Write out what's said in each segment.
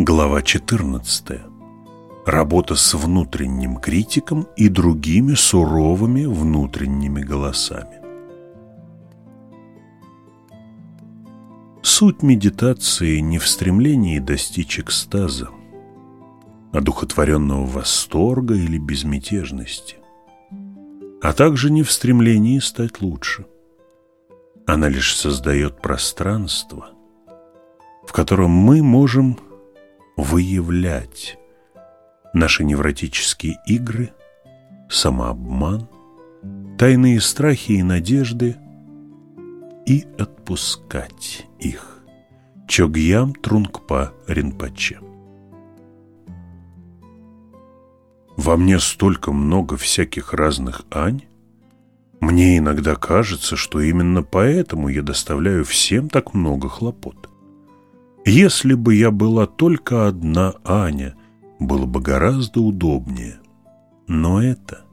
Глава 14. Работа с внутренним критиком и другими суровыми внутренними голосами. Суть медитации не в стремлении достичь экстаза, одухотворенного восторга или безмятежности, а также не в стремлении стать лучше. Она лишь создает пространство, в котором мы можем выявлять наши невротические игры, самообман, тайные страхи и надежды и отпускать их. Чогьям Трунгпа Ринпоче Во мне столько много всяких разных Ань. Мне иногда кажется, что именно поэтому я доставляю всем так много хлопот. Если бы я была только одна Аня, было бы гораздо удобнее. Но это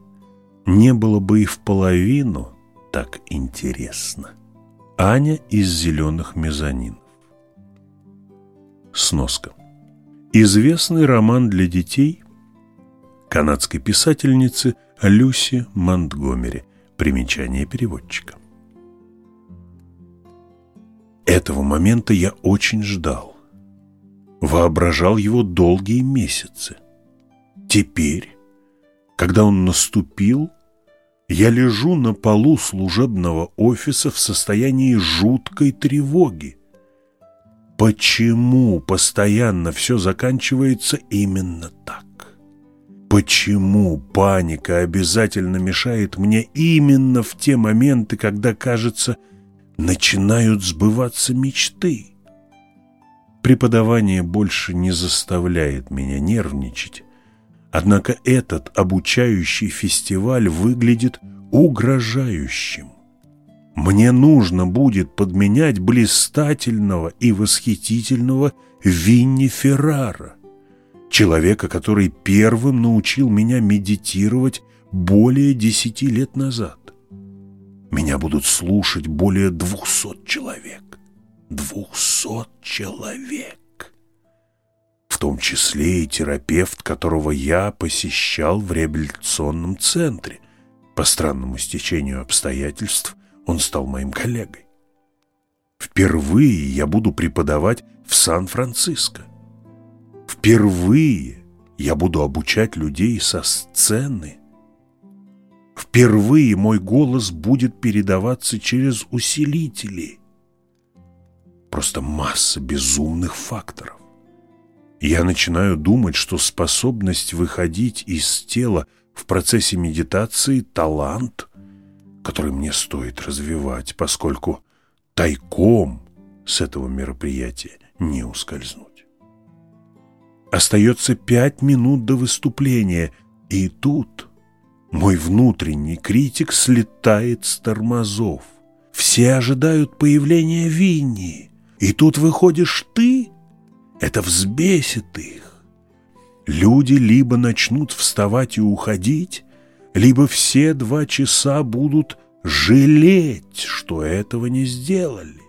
не было бы и в половину так интересно. Аня из зеленых мезонинов. Сноска. Известный роман для детей канадской писательницы Люси Монтгомери. Примечание переводчика. Этого момента я очень ждал. Воображал его долгие месяцы. Теперь, когда он наступил, я лежу на полу служебного офиса в состоянии жуткой тревоги. Почему постоянно все заканчивается именно так? Почему паника обязательно мешает мне именно в те моменты, когда, кажется, начинают сбываться мечты? Преподавание больше не заставляет меня нервничать, однако этот обучающий фестиваль выглядит угрожающим. Мне нужно будет подменять блистательного и восхитительного Винни Феррара человека, который первым научил меня медитировать более десяти лет назад. Меня будут слушать более двухсот человек. Двухсот человек. В том числе и терапевт, которого я посещал в реабилитационном центре. По странному стечению обстоятельств он стал моим коллегой. Впервые я буду преподавать в Сан-Франциско. Впервые я буду обучать людей со сцены. Впервые мой голос будет передаваться через усилители. Просто масса безумных факторов. Я начинаю думать, что способность выходить из тела в процессе медитации – талант, который мне стоит развивать, поскольку тайком с этого мероприятия не ускользнуть. Остается пять минут до выступления, и тут мой внутренний критик слетает с тормозов. Все ожидают появления Винни, и тут выходишь ты. Это взбесит их. Люди либо начнут вставать и уходить, либо все два часа будут жалеть, что этого не сделали.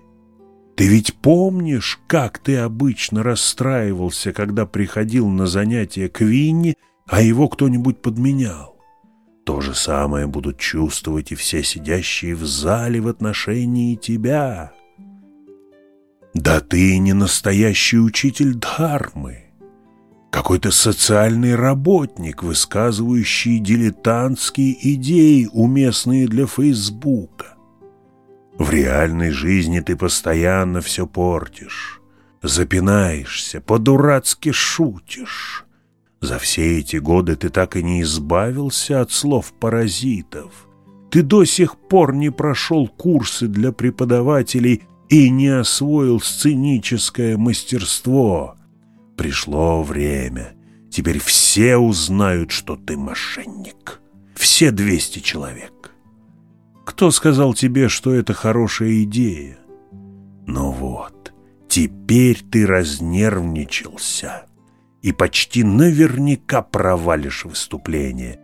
Ты ведь помнишь, как ты обычно расстраивался, когда приходил на занятия к Винни, а его кто-нибудь подменял? То же самое будут чувствовать и все сидящие в зале в отношении тебя. Да ты не настоящий учитель Дхармы, какой-то социальный работник, высказывающий дилетантские идеи, уместные для Фейсбука. В реальной жизни ты постоянно все портишь, запинаешься, по-дурацки шутишь. За все эти годы ты так и не избавился от слов паразитов. Ты до сих пор не прошел курсы для преподавателей и не освоил сценическое мастерство. Пришло время. Теперь все узнают, что ты мошенник. Все двести человек. Кто сказал тебе, что это хорошая идея? Ну вот, теперь ты разнервничался и почти наверняка провалишь выступление.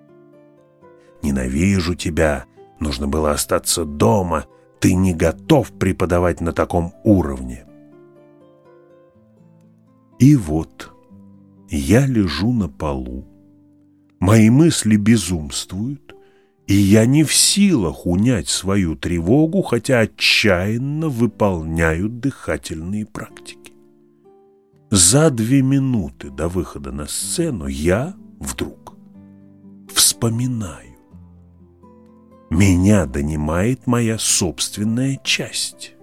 Ненавижу тебя, нужно было остаться дома, ты не готов преподавать на таком уровне. И вот Я лежу на полу, мои мысли безумствуют, и я не в силах унять свою тревогу, хотя отчаянно выполняю дыхательные практики. За две минуты до выхода на сцену я вдруг вспоминаю. Меня донимает моя собственная часть,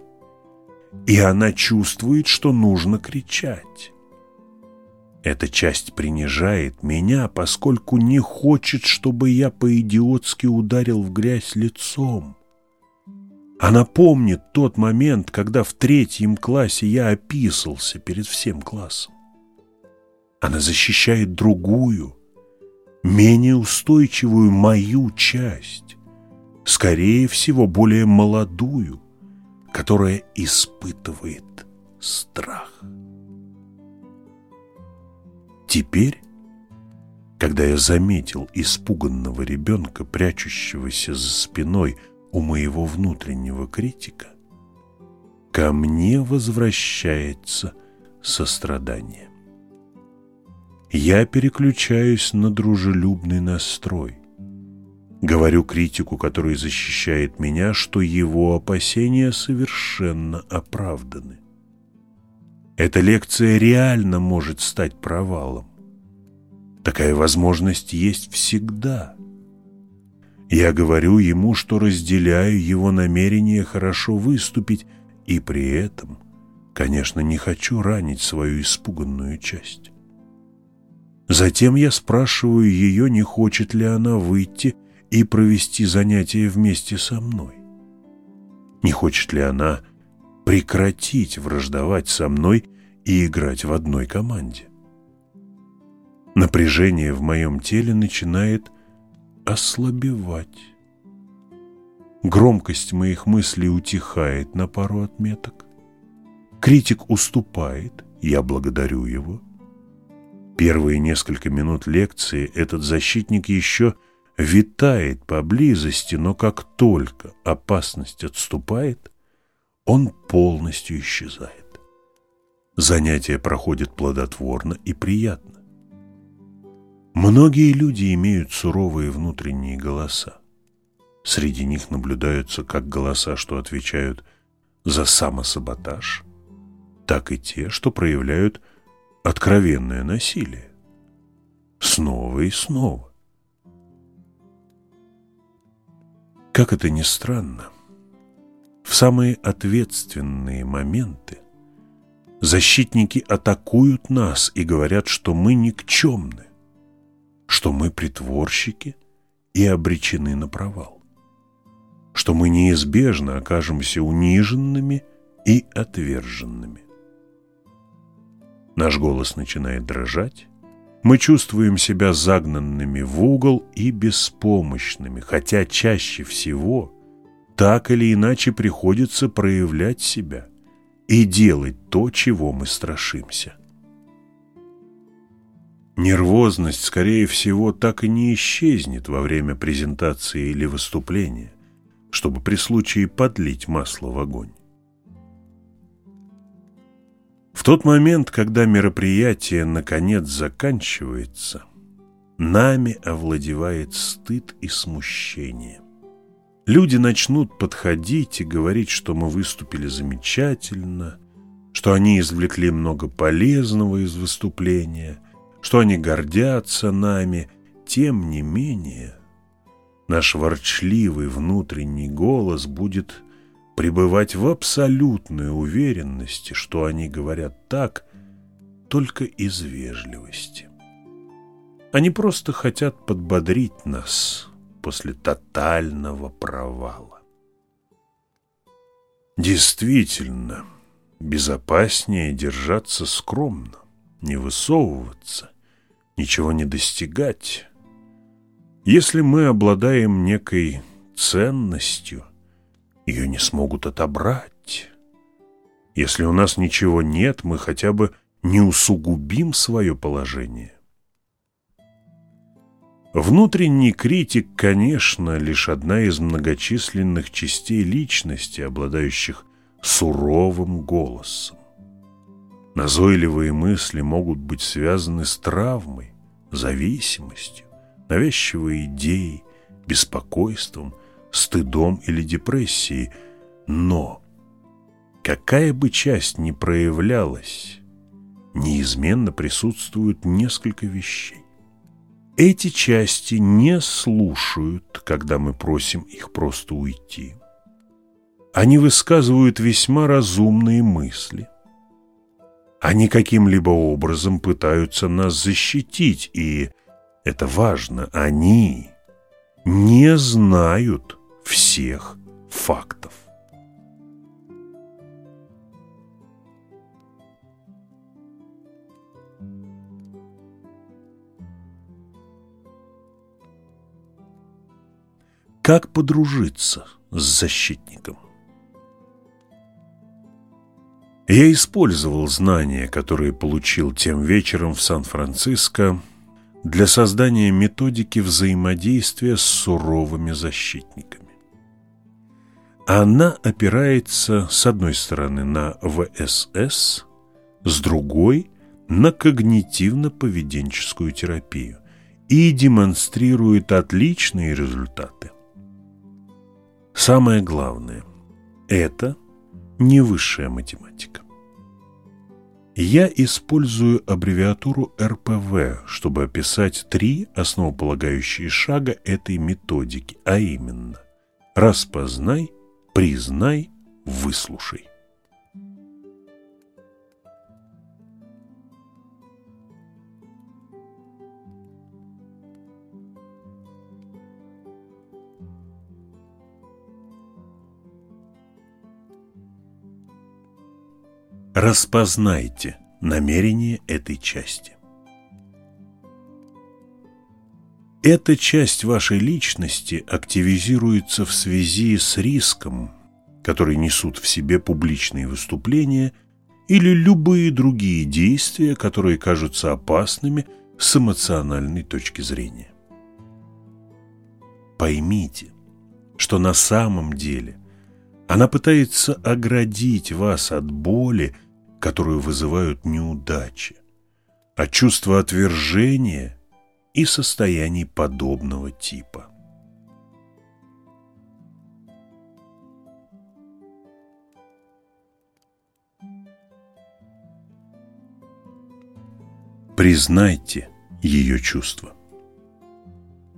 и она чувствует, что нужно кричать. Эта часть принижает меня, поскольку не хочет, чтобы я по-идиотски ударил в грязь лицом. Она помнит тот момент, когда в третьем классе я описался перед всем классом. Она защищает другую, менее устойчивую мою часть, скорее всего, более молодую, которая испытывает страх. Теперь, когда я заметил испуганного ребенка, прячущегося за спиной у моего внутреннего критика, ко мне возвращается сострадание. Я переключаюсь на дружелюбный настрой. Говорю критику, который защищает меня, что его опасения совершенно оправданы. Эта лекция реально может стать провалом. Такая возможность есть всегда. Я говорю ему, что разделяю его намерение хорошо выступить, и при этом, конечно, не хочу ранить свою испуганную часть. Затем я спрашиваю ее, не хочет ли она выйти и провести занятия вместе со мной. Не хочет ли она прекратить враждовать со мной и играть в одной команде. Напряжение в моем теле начинает ослабевать. Громкость моих мыслей утихает на пару отметок. Критик уступает, я благодарю его. Первые несколько минут лекции этот защитник еще витает поблизости, но как только опасность отступает, он полностью исчезает. Занятие проходит плодотворно и приятно. Многие люди имеют суровые внутренние голоса. Среди них наблюдаются как голоса, что отвечают за самосаботаж, так и те, что проявляют откровенное насилие. Снова и снова. Как это ни странно, в самые ответственные моменты защитники атакуют нас и говорят, что мы никчемны, что мы притворщики и обречены на провал, что мы неизбежно окажемся униженными и отверженными. Наш голос начинает дрожать, мы чувствуем себя загнанными в угол и беспомощными, хотя чаще всего – так или иначе приходится проявлять себя и делать то, чего мы страшимся. Нервозность, скорее всего, так и не исчезнет во время презентации или выступления, чтобы при случае подлить масло в огонь. В тот момент, когда мероприятие наконец заканчивается, нами овладевает стыд и смущение. Люди начнут подходить и говорить, что мы выступили замечательно, что они извлекли много полезного из выступления, что они гордятся нами. Тем не менее, наш ворчливый внутренний голос будет пребывать в абсолютной уверенности, что они говорят так только из вежливости. Они просто хотят подбодрить нас – после тотального провала. Действительно, безопаснее держаться скромно, не высовываться, ничего не достигать. Если мы обладаем некой ценностью, ее не смогут отобрать. Если у нас ничего нет, мы хотя бы не усугубим свое положение. Внутренний критик, конечно, лишь одна из многочисленных частей личности, обладающих суровым голосом. Назойливые мысли могут быть связаны с травмой, зависимостью, навязчивой идеей, беспокойством, стыдом или депрессией. Но какая бы часть ни проявлялась, неизменно присутствуют несколько вещей. Эти части не слушают, когда мы просим их просто уйти. Они высказывают весьма разумные мысли. Они каким-либо образом пытаются нас защитить, и, это важно, они не знают всех фактов. Как подружиться с защитником? Я использовал знания, которые получил тем вечером в Сан-Франциско, для создания методики взаимодействия с суровыми защитниками. Она опирается, с одной стороны, на ВСС, с другой – на когнитивно-поведенческую терапию и демонстрирует отличные результаты. Самое главное – это не высшая математика. Я использую аббревиатуру РПВ, чтобы описать три основополагающие шага этой методики, а именно «распознай», «признай», «выслушай». Распознайте намерение этой части. Эта часть вашей личности активизируется в связи с риском, который несут в себе публичные выступления или любые другие действия, которые кажутся опасными с эмоциональной точки зрения. Поймите, что на самом деле она пытается оградить вас от боли, которую вызывают неудачи, от чувства отвержения и состояний подобного типа. Признайте ее чувства.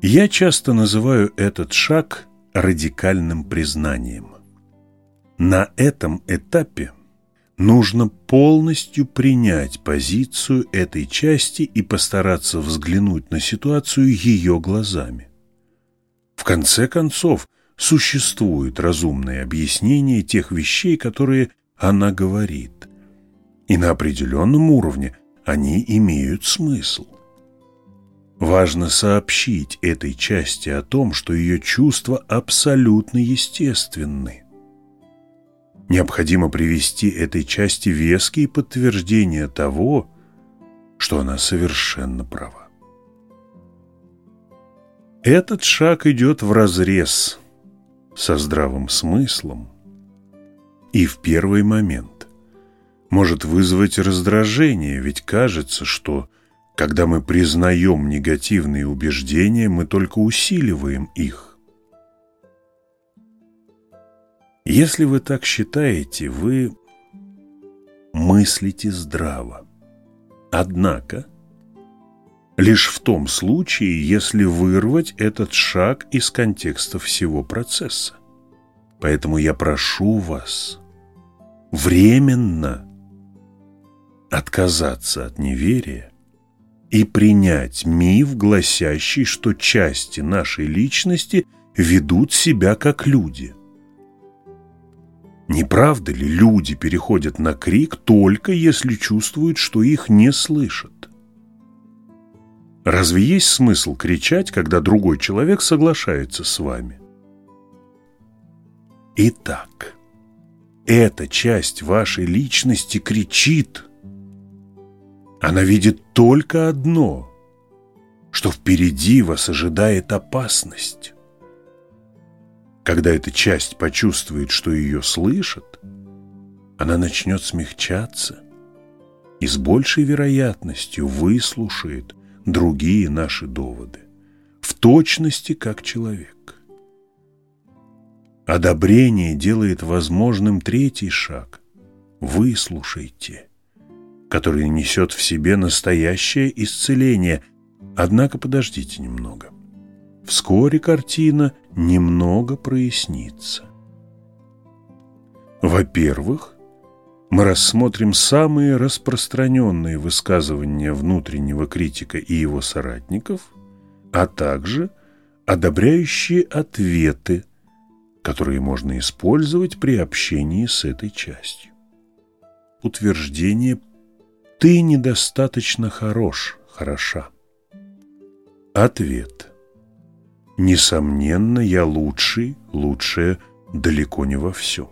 Я часто называю этот шаг радикальным признанием. На этом этапе нужно полностью принять позицию этой части и постараться взглянуть на ситуацию ее глазами. В конце концов, существует разумное объяснение тех вещей, которые она говорит. И на определенном уровне они имеют смысл. Важно сообщить этой части о том, что ее чувства абсолютно естественны. Необходимо привести этой части веские подтверждения того, что она совершенно права. Этот шаг идет вразрез со здравым смыслом и в первый момент может вызвать раздражение, ведь кажется, что когда мы признаем негативные убеждения, мы только усиливаем их. Если вы так считаете, вы мыслите здраво. Однако, лишь в том случае, если вырвать этот шаг из контекста всего процесса. Поэтому я прошу вас временно отказаться от неверия и принять миф, гласящий, что части нашей личности ведут себя как люди – не правда ли люди переходят на крик только если чувствуют, что их не слышат? Разве есть смысл кричать, когда другой человек соглашается с вами? Итак, эта часть вашей личности кричит. Она видит только одно, что впереди вас ожидает опасность. Когда эта часть почувствует, что ее слышат, она начнет смягчаться и с большей вероятностью выслушает другие наши доводы, в точности как человек. Одобрение делает возможным третий шаг – выслушайте, который несет в себе настоящее исцеление. Однако подождите немного. Вскоре картина немного прояснится. Во-первых, мы рассмотрим самые распространенные высказывания внутреннего критика и его соратников, а также одобряющие ответы, которые можно использовать при общении с этой частью. Утверждение «ты недостаточно хорош, хороша». Ответ «Несомненно, я лучший, лучшее далеко не во всем».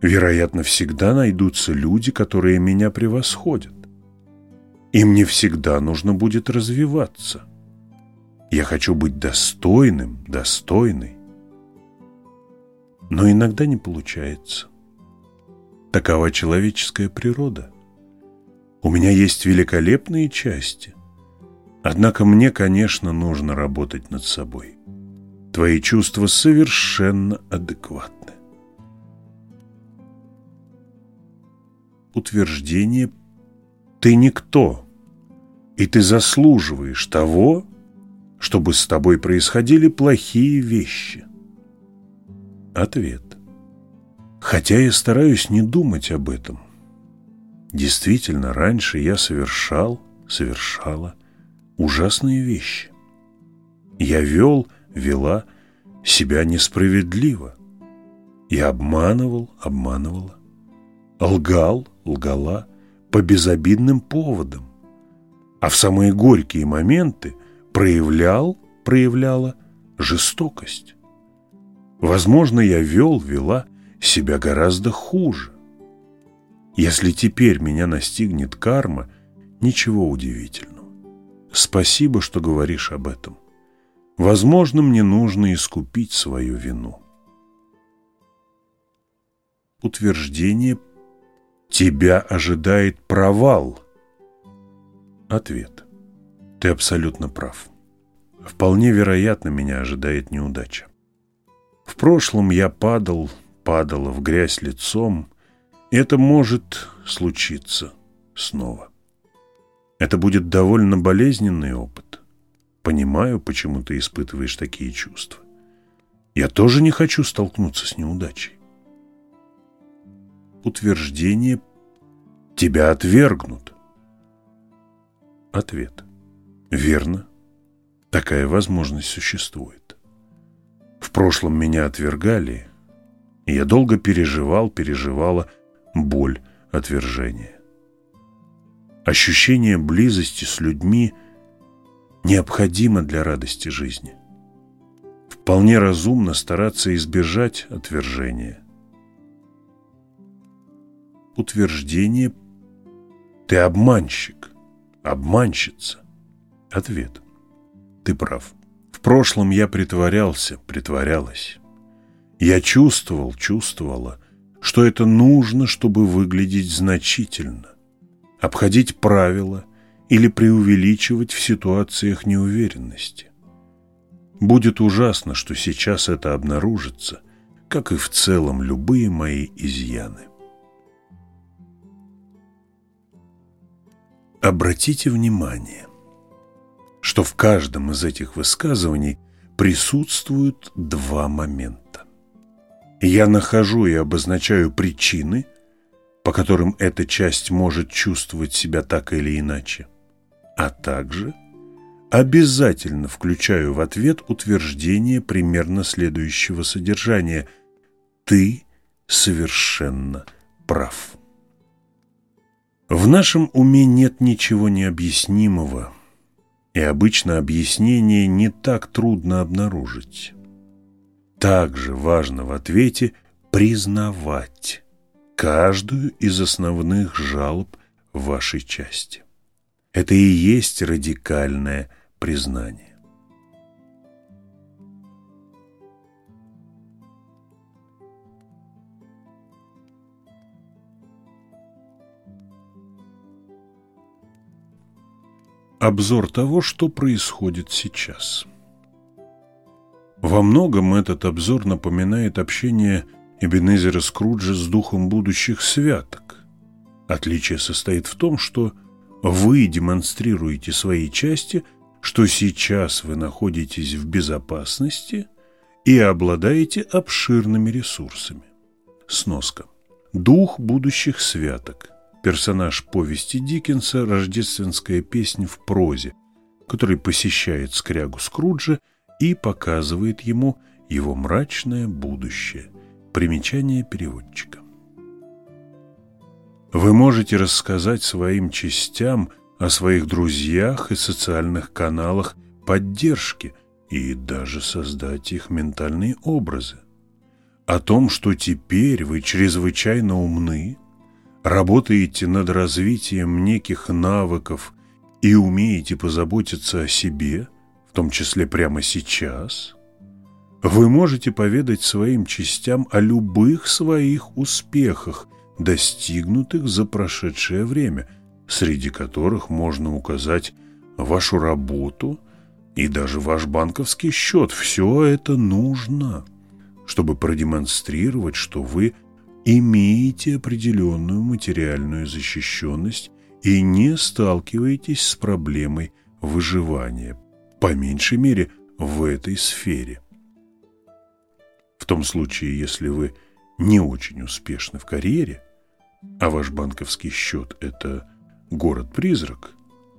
Вероятно, всегда найдутся люди, которые меня превосходят. Им не всегда нужно будет развиваться. Я хочу быть достойным, достойной. Но иногда не получается. Такова человеческая природа. У меня есть великолепные части. Однако мне, конечно, нужно работать над собой. Твои чувства совершенно адекватны. утверждение «ты никто, и ты заслуживаешь того, чтобы с тобой происходили плохие вещи». Ответ. Хотя я стараюсь не думать об этом. Действительно, раньше я совершал, совершала ужасные вещи. Я вел, вела себя несправедливо. Я обманывал, обманывала. Лгал, лгала по безобидным поводам, а в самые горькие моменты проявлял, проявляла жестокость. Возможно, я вел, вела себя гораздо хуже. Если теперь меня настигнет карма, ничего удивительного. Спасибо, что говоришь об этом. Возможно, мне нужно искупить свою вину. Утверждение Тебя ожидает провал. Ответ. Ты абсолютно прав. Вполне вероятно, меня ожидает неудача. В прошлом я падал, падала в грязь лицом. И это может случиться снова. Это будет довольно болезненный опыт. Понимаю, почему ты испытываешь такие чувства. Я тоже не хочу столкнуться с неудачей утверждение «тебя отвергнут». Ответ. Верно. Такая возможность существует. В прошлом меня отвергали, и я долго переживал, переживала боль отвержения. Ощущение близости с людьми необходимо для радости жизни. Вполне разумно стараться избежать отвержения – утверждение «ты обманщик», «обманщица». Ответ «ты прав». В прошлом я притворялся, притворялась. Я чувствовал, чувствовала, что это нужно, чтобы выглядеть значительно, обходить правила или преувеличивать в ситуациях неуверенности. Будет ужасно, что сейчас это обнаружится, как и в целом любые мои изъяны. Обратите внимание, что в каждом из этих высказываний присутствуют два момента. Я нахожу и обозначаю причины, по которым эта часть может чувствовать себя так или иначе, а также обязательно включаю в ответ утверждение примерно следующего содержания «Ты совершенно прав». В нашем уме нет ничего необъяснимого, и обычно объяснение не так трудно обнаружить. Также важно в ответе признавать каждую из основных жалоб вашей части. Это и есть радикальное признание. обзор того, что происходит сейчас. Во многом этот обзор напоминает общение Эбенезера Скруджа с духом будущих святок. Отличие состоит в том, что вы демонстрируете своей части, что сейчас вы находитесь в безопасности и обладаете обширными ресурсами. Сноска. Дух будущих святок. Персонаж повести Диккенса «Рождественская песня в прозе», который посещает скрягу Скруджа и показывает ему его мрачное будущее. Примечание переводчика. Вы можете рассказать своим частям о своих друзьях и социальных каналах поддержки и даже создать их ментальные образы. О том, что теперь вы чрезвычайно умны, работаете над развитием неких навыков и умеете позаботиться о себе, в том числе прямо сейчас, вы можете поведать своим частям о любых своих успехах – достигнутых за прошедшее время, среди которых можно указать вашу работу и даже ваш банковский счет. Все это нужно, чтобы продемонстрировать, что вы имеете определенную материальную защищенность и не сталкиваетесь с проблемой выживания, по меньшей мере в этой сфере. В том случае, если вы не очень успешны в карьере, а ваш банковский счет – это город-призрак,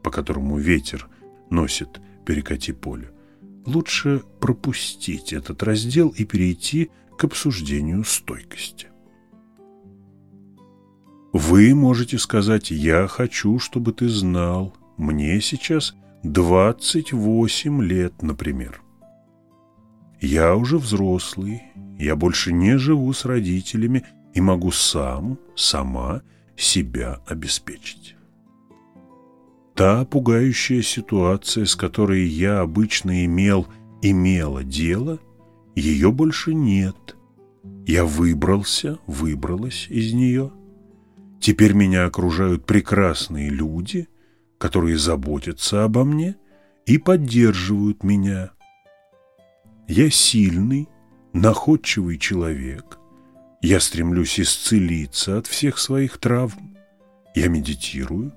по которому ветер носит перекати поле, лучше пропустить этот раздел и перейти к обсуждению стойкости. Вы можете сказать «Я хочу, чтобы ты знал, мне сейчас 28 лет, например». Я уже взрослый, я больше не живу с родителями и могу сам, сама себя обеспечить. Та пугающая ситуация, с которой я обычно имел, имела дело, ее больше нет. Я выбрался, выбралась из нее. Теперь меня окружают прекрасные люди, которые заботятся обо мне и поддерживают меня. Я сильный, находчивый человек, я стремлюсь исцелиться от всех своих травм. Я медитирую,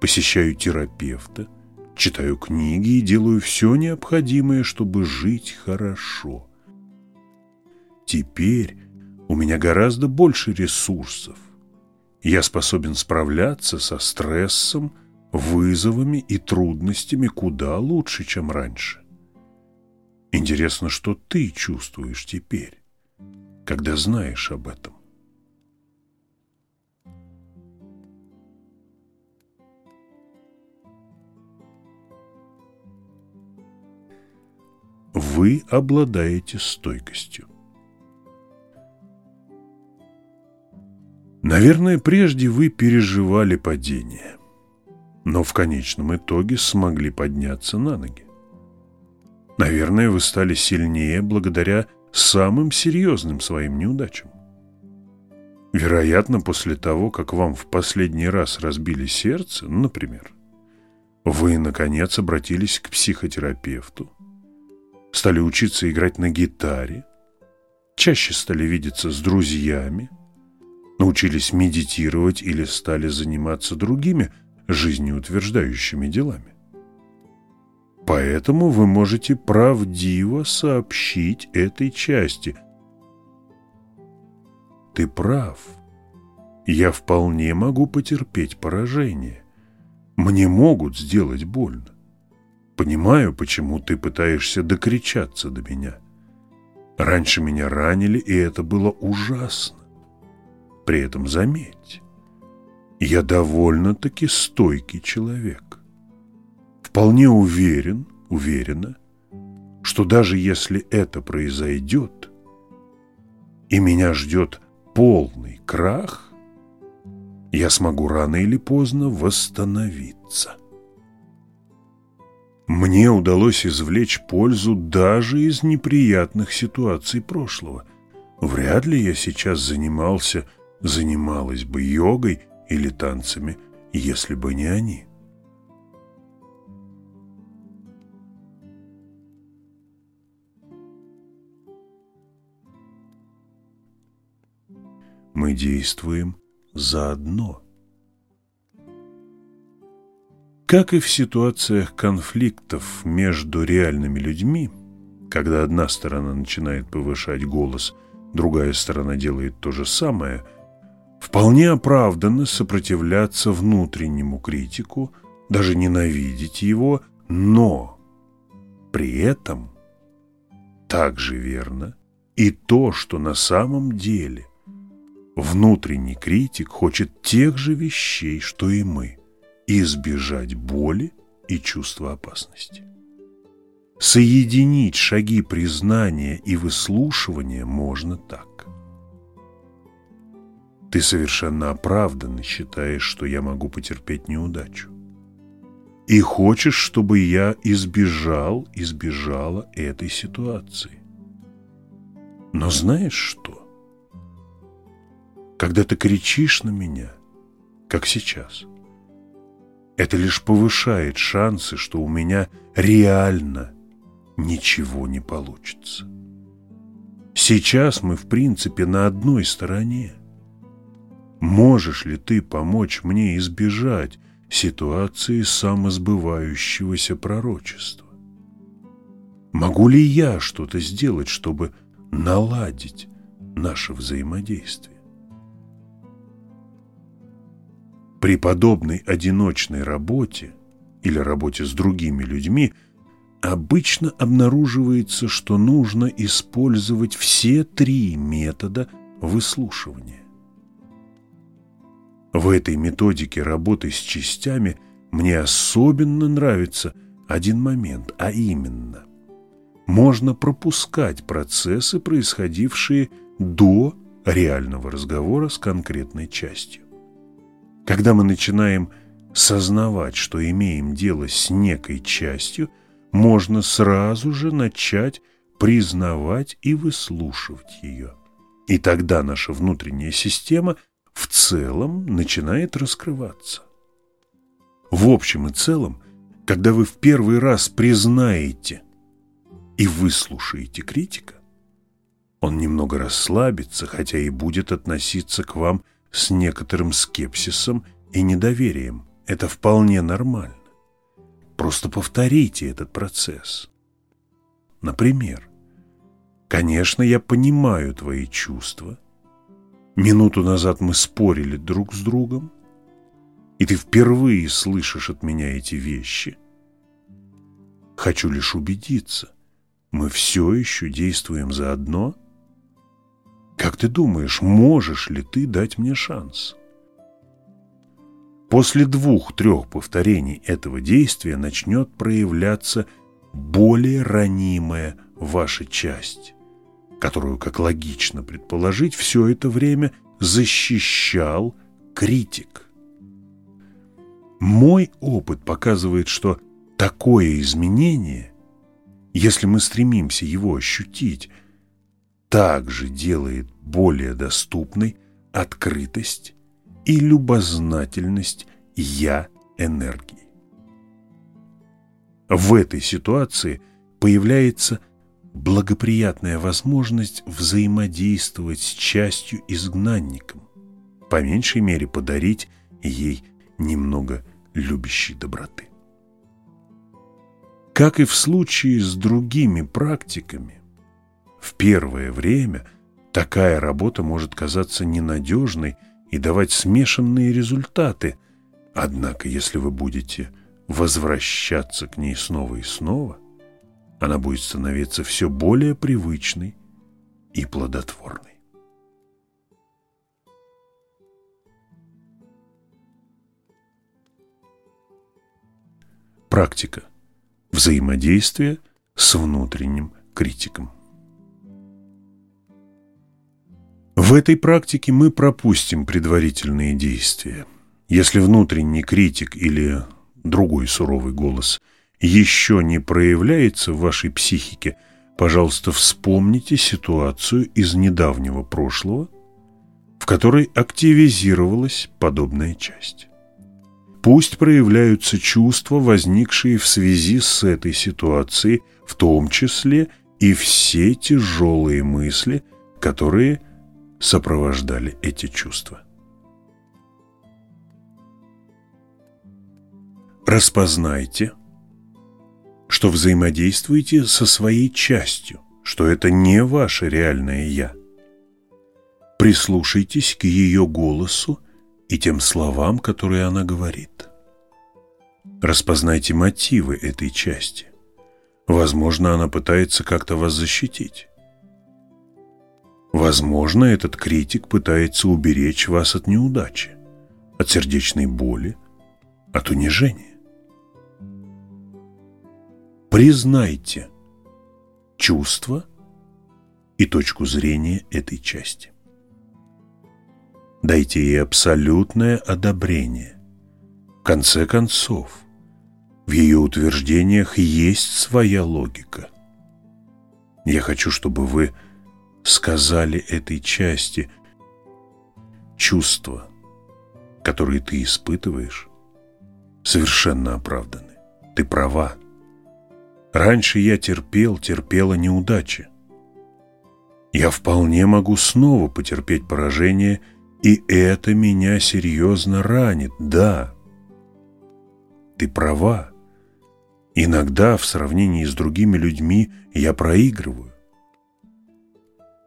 посещаю терапевта, читаю книги и делаю все необходимое, чтобы жить хорошо. Теперь у меня гораздо больше ресурсов. Я способен справляться со стрессом, вызовами и трудностями куда лучше, чем раньше. Интересно, что ты чувствуешь теперь когда знаешь об этом. Вы обладаете стойкостью. Наверное, прежде вы переживали падение, но в конечном итоге смогли подняться на ноги. Наверное, вы стали сильнее благодаря самым серьезным своим неудачам. Вероятно, после того, как вам в последний раз разбили сердце, например, вы, наконец, обратились к психотерапевту, стали учиться играть на гитаре, чаще стали видеться с друзьями, научились медитировать или стали заниматься другими жизнеутверждающими делами. Поэтому вы можете правдиво сообщить этой части. Ты прав. Я вполне могу потерпеть поражение. Мне могут сделать больно. Понимаю, почему ты пытаешься докричаться до меня. Раньше меня ранили, и это было ужасно. При этом заметь, я довольно-таки стойкий человек вполне уверен, уверена, что даже если это произойдет, и меня ждет полный крах, я смогу рано или поздно восстановиться. Мне удалось извлечь пользу даже из неприятных ситуаций прошлого. Вряд ли я сейчас занимался, занималась бы йогой или танцами, если бы не они. Мы действуем заодно. Как и в ситуациях конфликтов между реальными людьми, когда одна сторона начинает повышать голос, другая сторона делает то же самое, вполне оправданно сопротивляться внутреннему критику, даже ненавидеть его, но при этом также верно и то, что на самом деле внутренний критик хочет тех же вещей, что и мы – избежать боли и чувства опасности. Соединить шаги признания и выслушивания можно так. Ты совершенно оправданно считаешь, что я могу потерпеть неудачу. И хочешь, чтобы я избежал, избежала этой ситуации. Но знаешь что? Когда ты кричишь на меня, как сейчас, это лишь повышает шансы, что у меня реально ничего не получится. Сейчас мы, в принципе, на одной стороне. Можешь ли ты помочь мне избежать ситуации самосбывающегося пророчества? Могу ли я что-то сделать, чтобы наладить наше взаимодействие? При подобной одиночной работе или работе с другими людьми обычно обнаруживается, что нужно использовать все три метода выслушивания. В этой методике работы с частями мне особенно нравится один момент, а именно можно пропускать процессы, происходившие до реального разговора с конкретной частью. Когда мы начинаем сознавать, что имеем дело с некой частью, можно сразу же начать признавать и выслушивать ее. И тогда наша внутренняя система в целом начинает раскрываться. В общем и целом, когда вы в первый раз признаете и выслушаете критика, он немного расслабится, хотя и будет относиться к вам с некоторым скепсисом и недоверием. Это вполне нормально. Просто повторите этот процесс. Например, «Конечно, я понимаю твои чувства. Минуту назад мы спорили друг с другом, и ты впервые слышишь от меня эти вещи. Хочу лишь убедиться, мы все еще действуем заодно – как ты думаешь, можешь ли ты дать мне шанс? После двух-трех повторений этого действия начнет проявляться более ранимая ваша часть, которую, как логично предположить, все это время защищал критик. Мой опыт показывает, что такое изменение, если мы стремимся его ощутить, также делает более доступной открытость и любознательность «я» энергии. В этой ситуации появляется благоприятная возможность взаимодействовать с частью изгнанником, по меньшей мере подарить ей немного любящей доброты. Как и в случае с другими практиками, в первое время такая работа может казаться ненадежной и давать смешанные результаты. Однако, если вы будете возвращаться к ней снова и снова, она будет становиться все более привычной и плодотворной. Практика. Взаимодействие с внутренним критиком. В этой практике мы пропустим предварительные действия. Если внутренний критик или другой суровый голос еще не проявляется в вашей психике, пожалуйста, вспомните ситуацию из недавнего прошлого, в которой активизировалась подобная часть. Пусть проявляются чувства, возникшие в связи с этой ситуацией, в том числе и все тяжелые мысли, которые – сопровождали эти чувства. Распознайте, что взаимодействуете со своей частью, что это не ваше реальное «я». Прислушайтесь к ее голосу и тем словам, которые она говорит. Распознайте мотивы этой части. Возможно, она пытается как-то вас защитить. Возможно, этот критик пытается уберечь вас от неудачи, от сердечной боли, от унижения. Признайте чувства и точку зрения этой части. Дайте ей абсолютное одобрение. В конце концов, в ее утверждениях есть своя логика. Я хочу, чтобы вы сказали этой части чувства, которые ты испытываешь, совершенно оправданы. Ты права. Раньше я терпел, терпела неудачи. Я вполне могу снова потерпеть поражение, и это меня серьезно ранит, да. Ты права. Иногда в сравнении с другими людьми я проигрываю.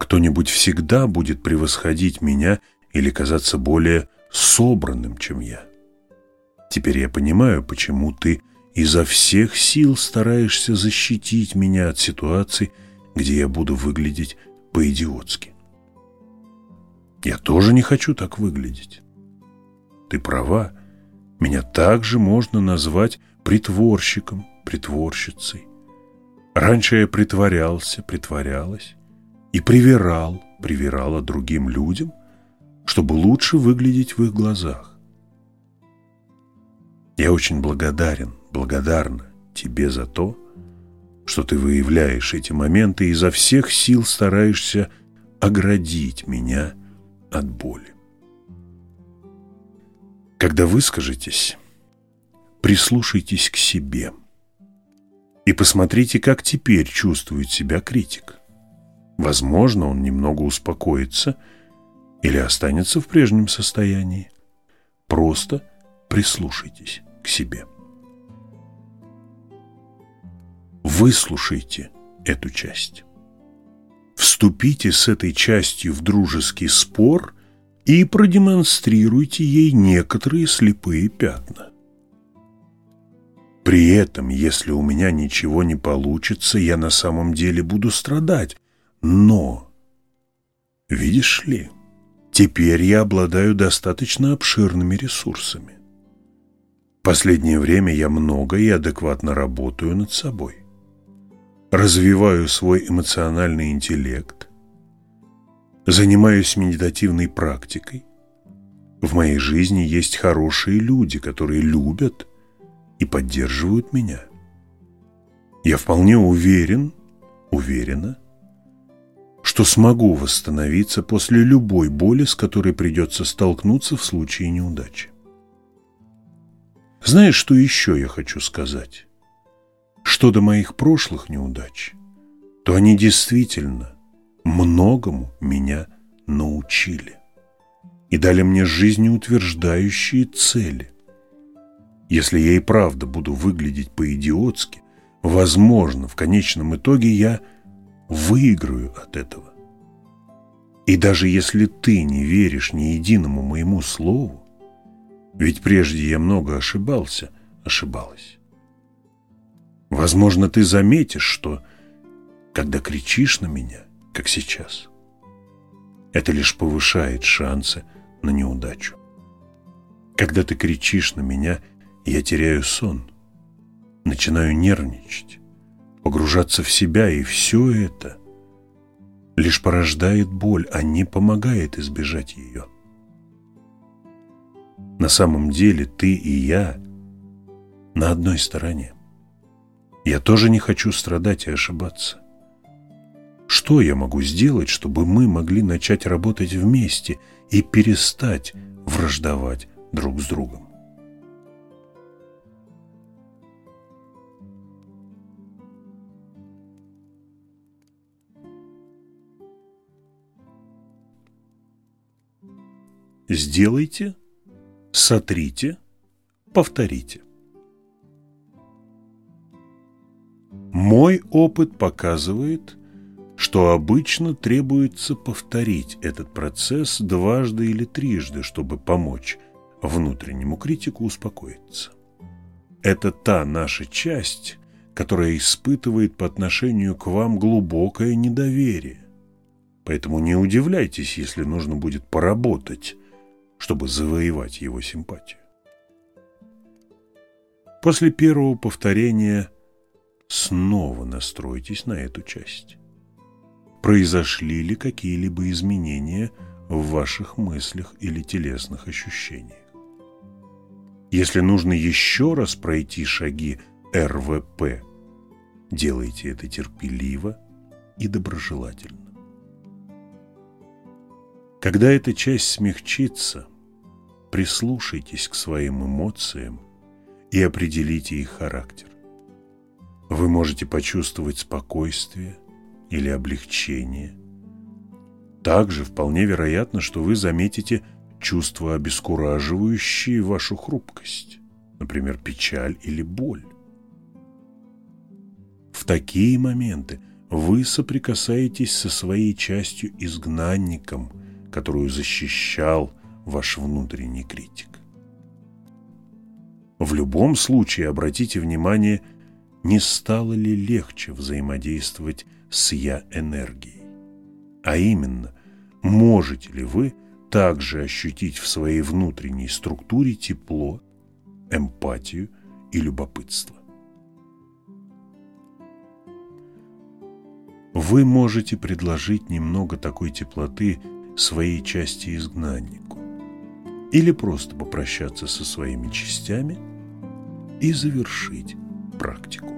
Кто-нибудь всегда будет превосходить меня или казаться более собранным, чем я. Теперь я понимаю, почему ты изо всех сил стараешься защитить меня от ситуаций, где я буду выглядеть по-идиотски. Я тоже не хочу так выглядеть. Ты права, меня также можно назвать притворщиком, притворщицей. Раньше я притворялся, притворялась и привирал, привирала другим людям, чтобы лучше выглядеть в их глазах. Я очень благодарен, благодарна тебе за то, что ты выявляешь эти моменты и изо всех сил стараешься оградить меня от боли. Когда выскажетесь, прислушайтесь к себе и посмотрите, как теперь чувствует себя критик. Возможно, он немного успокоится или останется в прежнем состоянии. Просто прислушайтесь к себе. Выслушайте эту часть. Вступите с этой частью в дружеский спор и продемонстрируйте ей некоторые слепые пятна. При этом, если у меня ничего не получится, я на самом деле буду страдать, но, видишь ли, теперь я обладаю достаточно обширными ресурсами. Последнее время я много и адекватно работаю над собой. Развиваю свой эмоциональный интеллект, занимаюсь медитативной практикой. В моей жизни есть хорошие люди, которые любят и поддерживают меня. Я вполне уверен, уверена, что смогу восстановиться после любой боли, с которой придется столкнуться в случае неудачи. Знаешь, что еще я хочу сказать? Что до моих прошлых неудач, то они действительно многому меня научили и дали мне жизнеутверждающие цели. Если я и правда буду выглядеть по-идиотски, возможно, в конечном итоге я – выиграю от этого. И даже если ты не веришь ни единому моему слову, ведь прежде я много ошибался, ошибалась. Возможно, ты заметишь, что, когда кричишь на меня, как сейчас, это лишь повышает шансы на неудачу. Когда ты кричишь на меня, я теряю сон, начинаю нервничать, погружаться в себя, и все это лишь порождает боль, а не помогает избежать ее. На самом деле ты и я на одной стороне. Я тоже не хочу страдать и ошибаться. Что я могу сделать, чтобы мы могли начать работать вместе и перестать враждовать друг с другом? Сделайте, сотрите, повторите. Мой опыт показывает, что обычно требуется повторить этот процесс дважды или трижды, чтобы помочь внутреннему критику успокоиться. Это та наша часть, которая испытывает по отношению к вам глубокое недоверие. Поэтому не удивляйтесь, если нужно будет поработать, чтобы завоевать его симпатию. После первого повторения снова настройтесь на эту часть. Произошли ли какие-либо изменения в ваших мыслях или телесных ощущениях? Если нужно еще раз пройти шаги РВП, делайте это терпеливо и доброжелательно. Когда эта часть смягчится, прислушайтесь к своим эмоциям и определите их характер. Вы можете почувствовать спокойствие или облегчение. Также вполне вероятно, что вы заметите чувства, обескураживающие вашу хрупкость, например, печаль или боль. В такие моменты вы соприкасаетесь со своей частью изгнанником, которую защищал ваш внутренний критик. В любом случае обратите внимание, не стало ли легче взаимодействовать с я-энергией. А именно, можете ли вы также ощутить в своей внутренней структуре тепло, эмпатию и любопытство. Вы можете предложить немного такой теплоты своей части изгнаннику или просто попрощаться со своими частями и завершить практику.